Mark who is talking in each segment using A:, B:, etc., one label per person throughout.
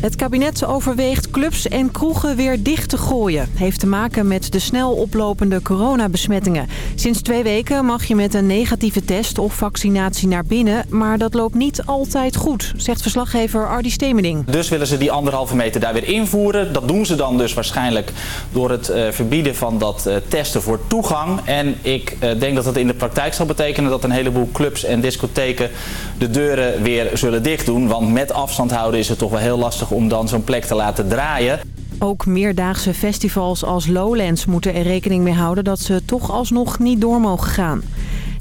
A: Het kabinet overweegt clubs en kroegen weer dicht te gooien. Heeft te maken met de snel oplopende coronabesmettingen. Sinds twee weken mag je met een negatieve test of vaccinatie naar binnen. Maar dat loopt niet altijd goed, zegt verslaggever Ardi Stemening.
B: Dus willen ze die anderhalve meter daar weer invoeren. Dat doen ze dan dus waarschijnlijk door het uh, verbieden van dat uh, testen voor toegang. En ik uh, denk dat dat in de praktijk zal betekenen dat een heleboel clubs en discotheken de deuren weer zullen dicht doen. Want met afstand houden is het toch wel heel lastig om dan zo'n plek te laten draaien.
A: Ook meerdaagse festivals als Lowlands moeten er rekening mee houden dat ze toch alsnog niet door mogen gaan.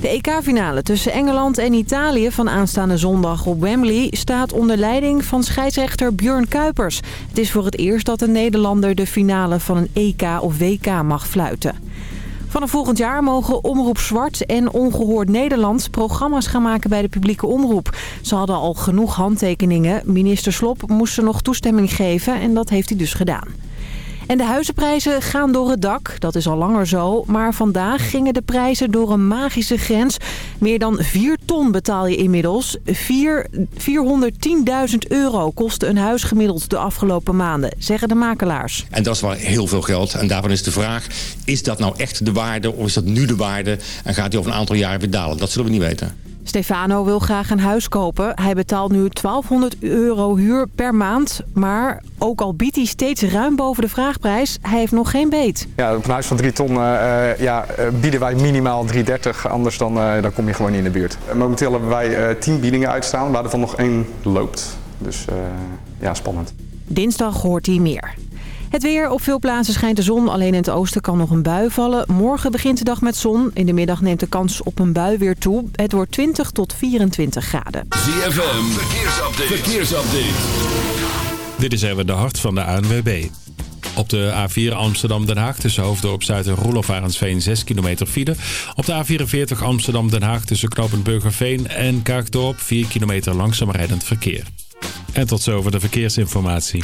A: De EK-finale tussen Engeland en Italië van aanstaande zondag op Wembley staat onder leiding van scheidsrechter Björn Kuipers. Het is voor het eerst dat een Nederlander de finale van een EK of WK mag fluiten. Vanaf volgend jaar mogen Omroep Zwart en Ongehoord Nederland programma's gaan maken bij de publieke omroep. Ze hadden al genoeg handtekeningen. Minister Slop moest er nog toestemming geven en dat heeft hij dus gedaan. En de huizenprijzen gaan door het dak. Dat is al langer zo. Maar vandaag gingen de prijzen door een magische grens. Meer dan 4 ton betaal je inmiddels. 410.000 euro kostte een huis gemiddeld de afgelopen maanden, zeggen de makelaars.
C: En dat is wel heel veel geld. En daarvan is de vraag, is dat nou echt de waarde of is dat nu de waarde? En gaat die over een aantal jaar weer dalen? Dat zullen we niet weten.
A: Stefano wil graag een huis kopen. Hij betaalt nu 1200 euro huur per maand. Maar ook al biedt hij steeds ruim boven de vraagprijs, hij heeft nog geen beet.
D: Ja, op een huis van 3 ton uh, ja, bieden wij minimaal 330. Anders dan, uh, dan kom je gewoon niet in de buurt. Momenteel hebben wij 10 biedingen uitstaan, waar er van nog één loopt. Dus ja, spannend.
A: Dinsdag hoort hij meer. Het weer. Op veel plaatsen schijnt de zon. Alleen in het oosten kan nog een bui vallen. Morgen begint de dag met zon. In de middag neemt de kans op een bui weer toe. Het wordt 20 tot 24 graden.
E: ZFM. Verkeersupdate. Verkeersupdate.
F: Dit is even de hart van de ANWB. Op de A4 Amsterdam-Den Haag tussen Hoofddorp Zuid en Roelof Arendsveen 6 kilometer file. Op de A44 Amsterdam-Den Haag tussen Knopen Burgerveen en Kaagdorp 4 kilometer langzaam rijdend verkeer. En tot zover de verkeersinformatie.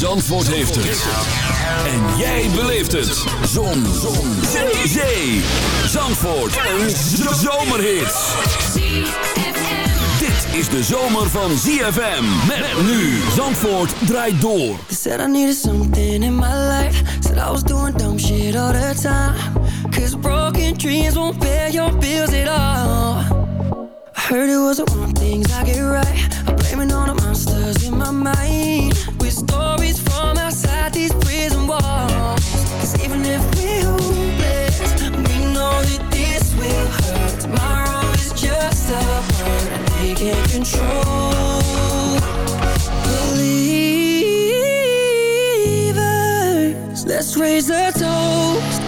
E: Zandvoort heeft het. En jij beleeft het. Zon. Zon. Zee. Zee. Zandvoort. Een zomerhit. Dit is de zomer van ZFM. Met nu. Zandvoort draait door.
G: They said I needed something in my life. Said I was doing dumb shit all the time. Cause broken dreams won't pay your bills at all. I heard it was the wrong things I get right. I'm blaming all monsters in my mind. With stories from outside these prison walls. Cause even if we're hopeless, we know that this will hurt. Tomorrow is just a word and they can't control. Believers, let's raise a toast.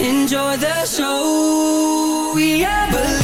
G: Enjoy the show. We are believers.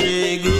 H: chegou.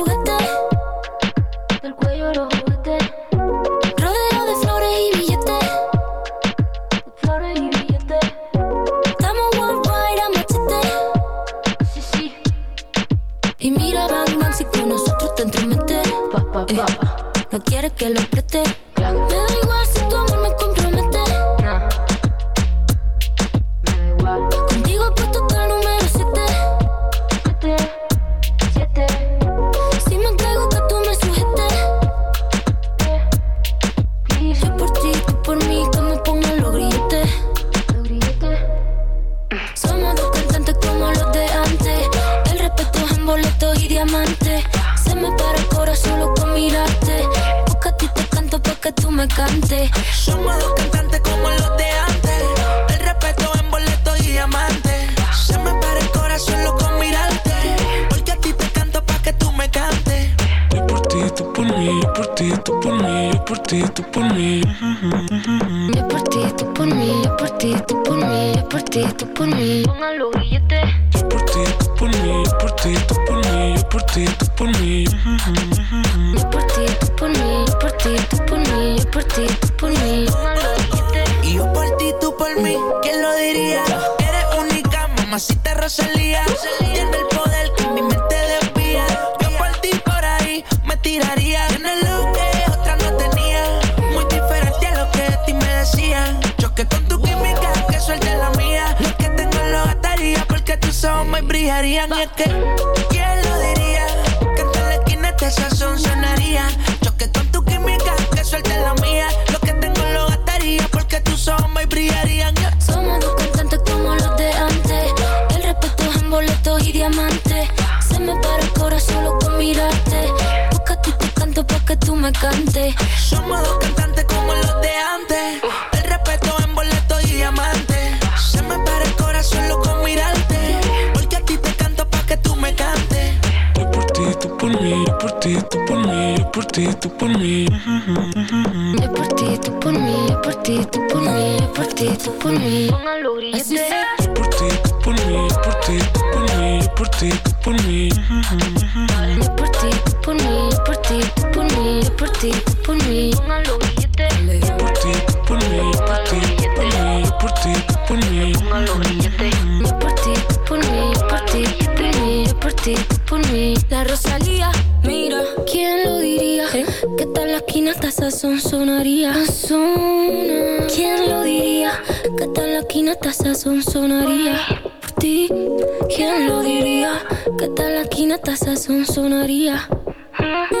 H: ti, tú por mí, por ti, tú por mí.
I: Póngalo brillante. Es
H: por ti, por mí, por ti, por mí, por ti, por mí.
I: Es por ti, por mí, por ti, por mí, por ti, por mí. Póngalo brillante.
H: Es por ti, por mí, por ti, por mí, es por ti, por mí.
I: Póngalo brillante. Es por ti, por mí, es por ti, por mí,
J: es
H: por ti, por mí.
I: La Rosalía, mira, ¿quién lo diría? Que tal la esquina hasta esa son sonaría. Son ¿Quién lo diría? Que tal la quinata sazón sonaría por ti. ¿Quién lo diría? Que tal la quinata sazón sonaría.
J: Mm.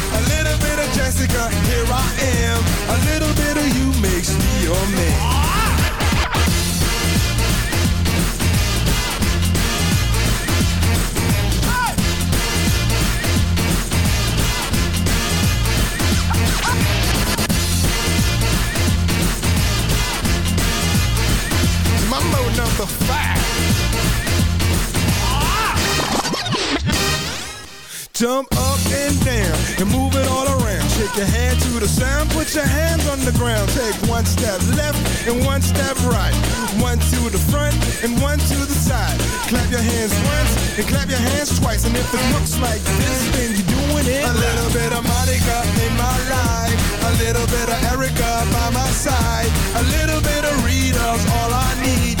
K: Little bit of Jessica, here I am. A little bit of you makes me your man. Mambo number five. Jump up and down and move it all around. Shake your hand to the sound, put your hands on the ground. Take one step left and one step right. One to the front and one to the side. Clap your hands once and clap your hands twice. And if it looks like this, then you're doing it. A little bit of Monica in my life. A little bit of Erica by my side. A little bit of Rita's all I need.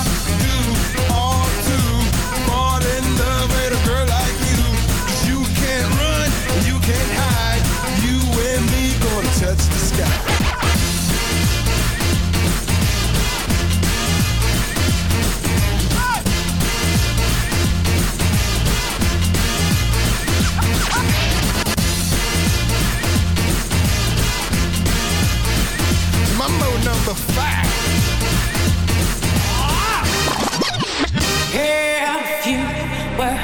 K: touch the sky. Mambo number five.
L: If you were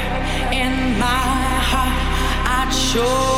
L: in my heart, I'd surely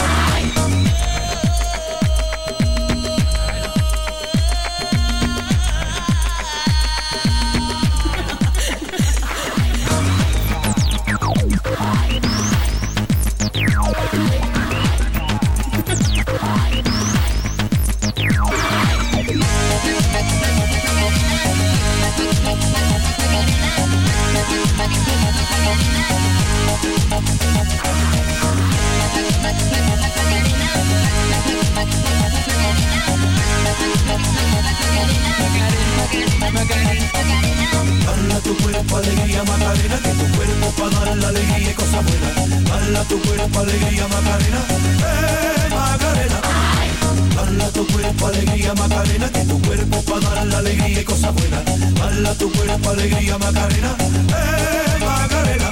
M: Para dar la alegría y cosas buenas. Dala tu cuerpo alegría Macarena, eh Macarena. Dala tu cuerpo alegría Macarena, que tu cuerpo para dar la alegría y cosas buenas. Dala tu cuerpo alegría Macarena, eh Macarena.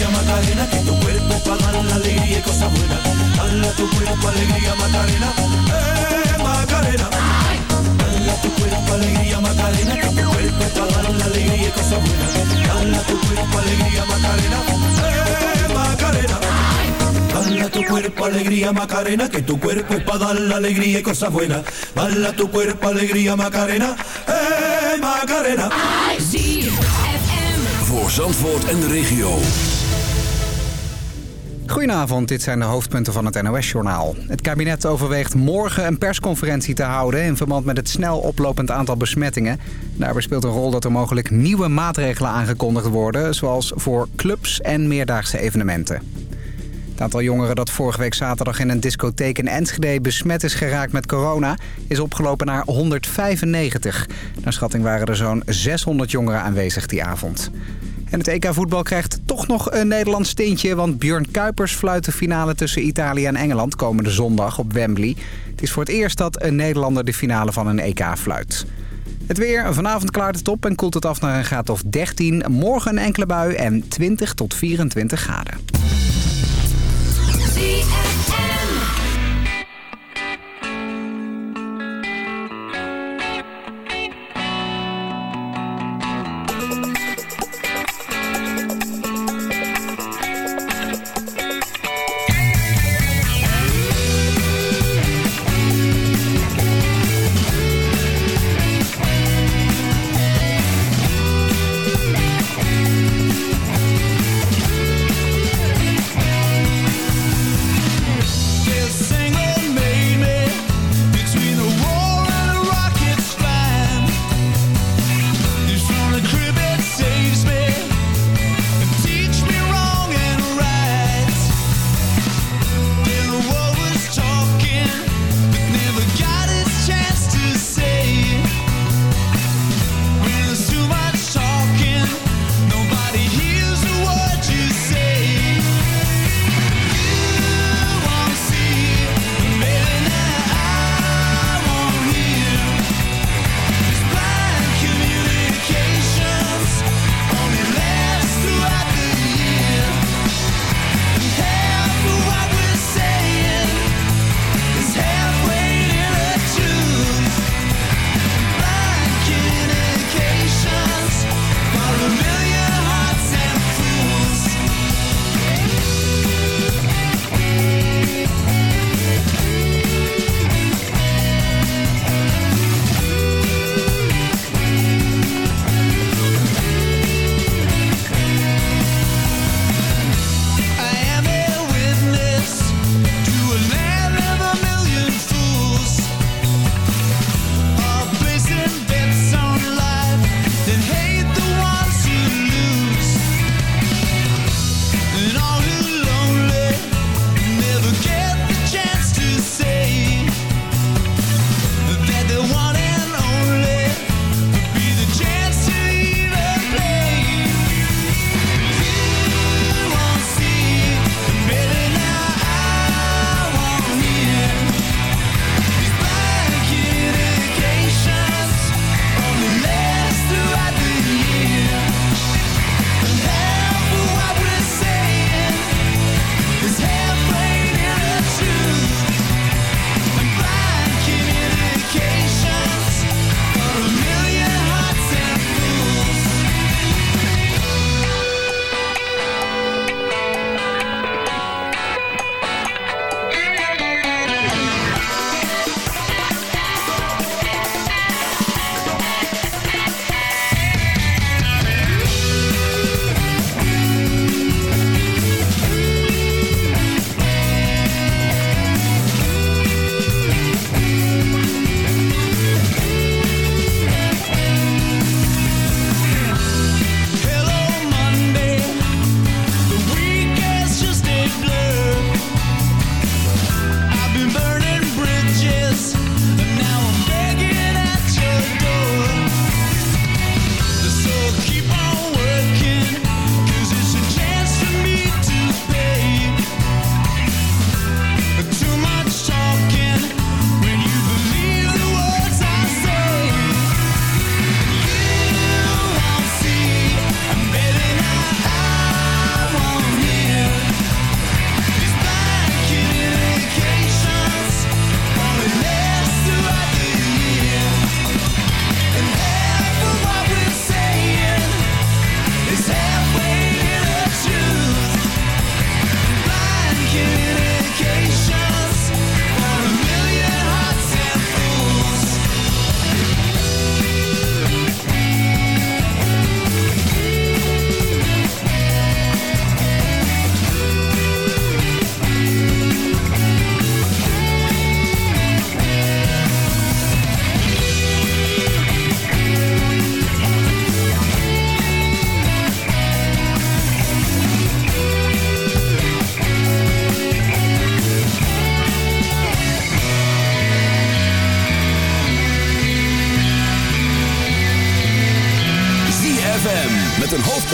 M: Macarena, que tu cuerpo para dar la alegría y cosas buenas. Dala tu cuerpo alegría Macarena, eh Macarena. Dala tu cuerpo alegría Macarena, que tu cuerpo para dar la alegría y cosas buenas. Dala tu cuerpo alegría Macarena, eh Macarena. Dala tu cuerpo alegría Macarena, que tu cuerpo es para dar la alegría y cosas. Dala tu cuerpo alegría Macarena, eh Macarena.
E: Voor Zandvoort en de regio.
N: Goedenavond, dit zijn de hoofdpunten van het NOS-journaal. Het kabinet overweegt morgen een persconferentie te houden... in verband met het snel oplopend aantal besmettingen. Daarbij speelt een rol dat er mogelijk nieuwe maatregelen aangekondigd worden... zoals voor clubs en meerdaagse evenementen. Het aantal jongeren dat vorige week zaterdag in een discotheek in Enschede besmet is geraakt met corona... is opgelopen naar 195. Naar schatting waren er zo'n 600 jongeren aanwezig die avond. En het EK voetbal krijgt toch nog een Nederlands tintje... want Björn Kuipers fluit de finale tussen Italië en Engeland komende zondag op Wembley. Het is voor het eerst dat een Nederlander de finale van een EK fluit. Het weer, vanavond klaart het op en koelt het af naar een graad of 13. Morgen een enkele bui en 20 tot 24 graden.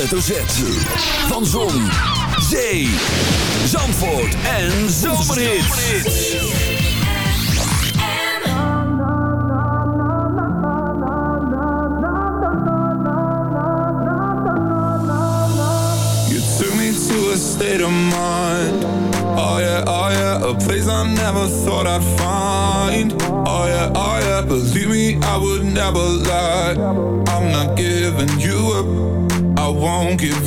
E: hoofdletter Van Zon, Zee, Zandvoort en Zomerhit.
O: You took me to a state of mind. Oh yeah, oh yeah, a place I never thought I'd find. Oh yeah, oh yeah, believe me, I would never lie. give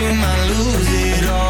K: you
G: might lose it all.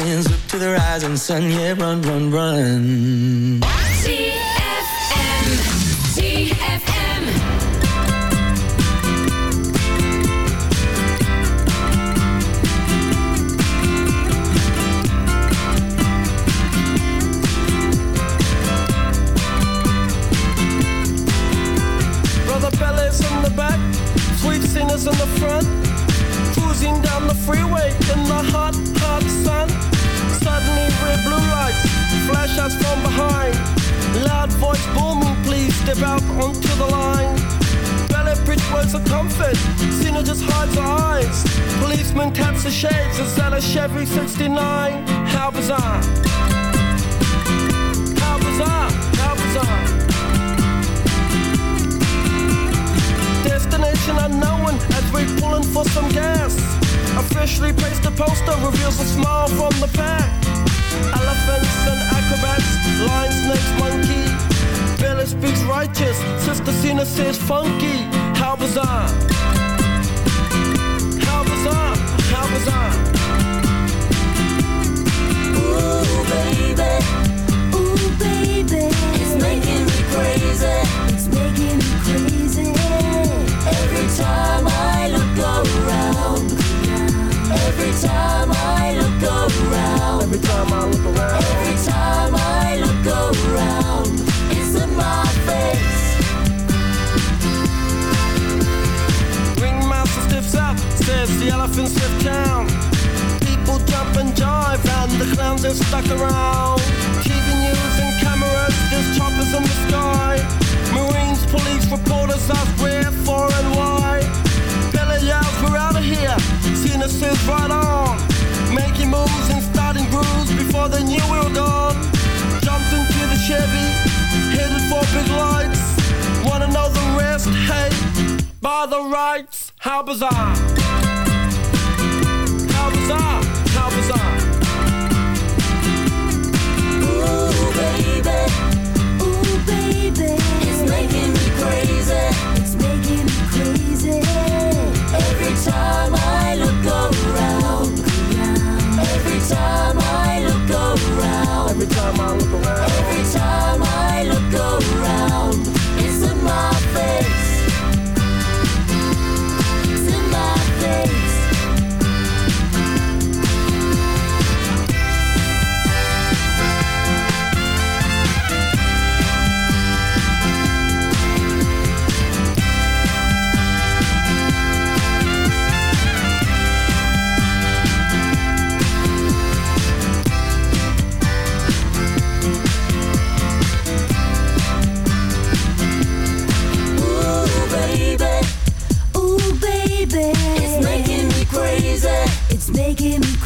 G: Look up to the rising sun. Yeah, run, run, run.
P: are the rights? How bizarre! How bizarre!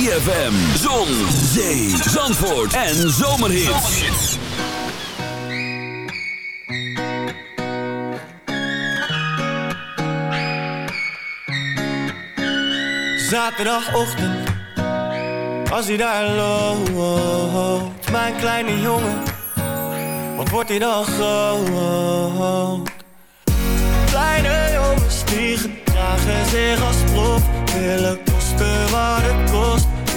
E: ZFM, Zon, Zee, Zandvoort en Zomerhits.
Q: Zaterdagochtend, als hij daar loopt, mijn kleine jongen, wat wordt hij dan groot? Kleine jongens die gedragen zich als prof, willen kosten wat het kost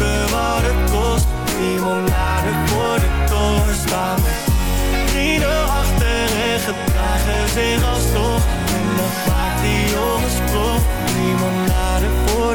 Q: kosten wat het kost. Limonade voor de toren staan. Vrienden achter en gedragen zich alsnog. En dat maakt die jongens prof Limonade voor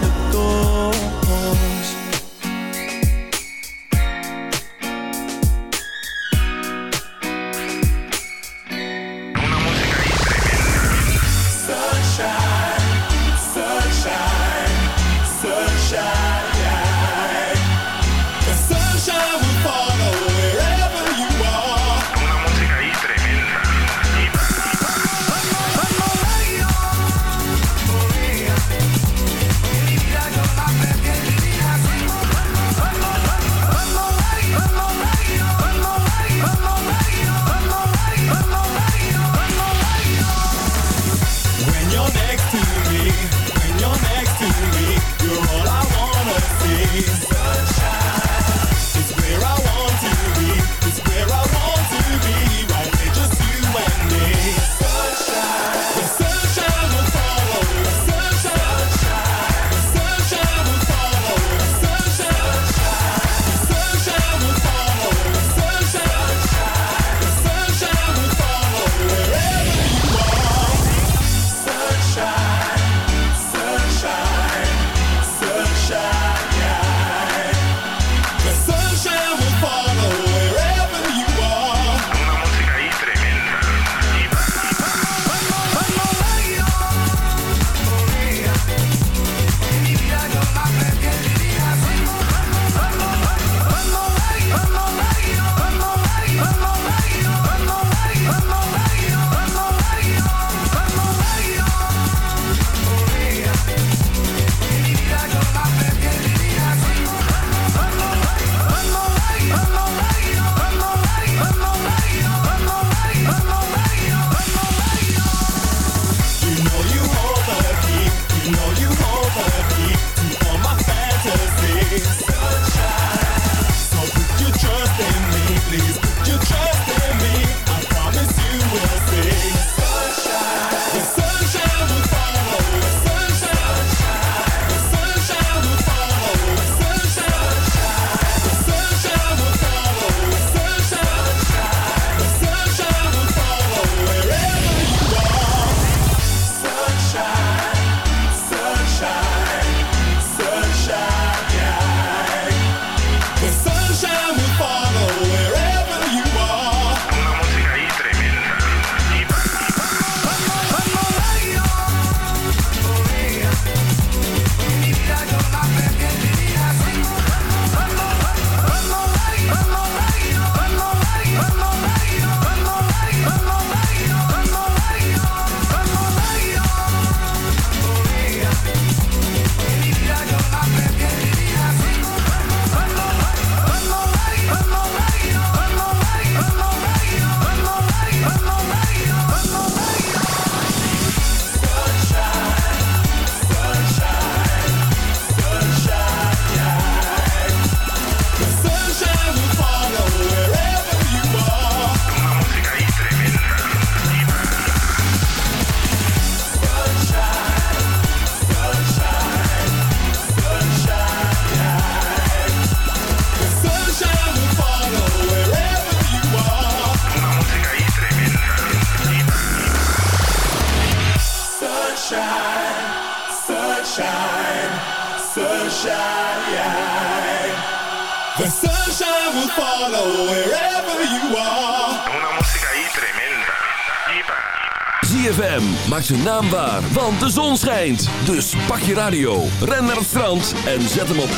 E: maakt zijn naam waar, want de zon schijnt. Dus pak je radio, ren naar het strand en zet hem op 106.9.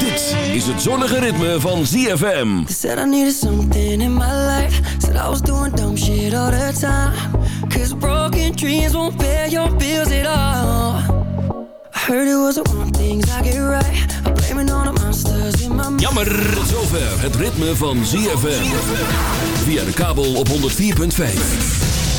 E: Dit is het zonnige ritme van ZFM.
G: Said I needed something in my life. Said I was doing dumb shit all the time. Cause broken dreams won't pay your bills at all. I heard it was the wrong things I get right. I'm blaming all the monsters in my mind.
E: Jammer. Tot zover het ritme van ZFM. Via de kabel op 104.5.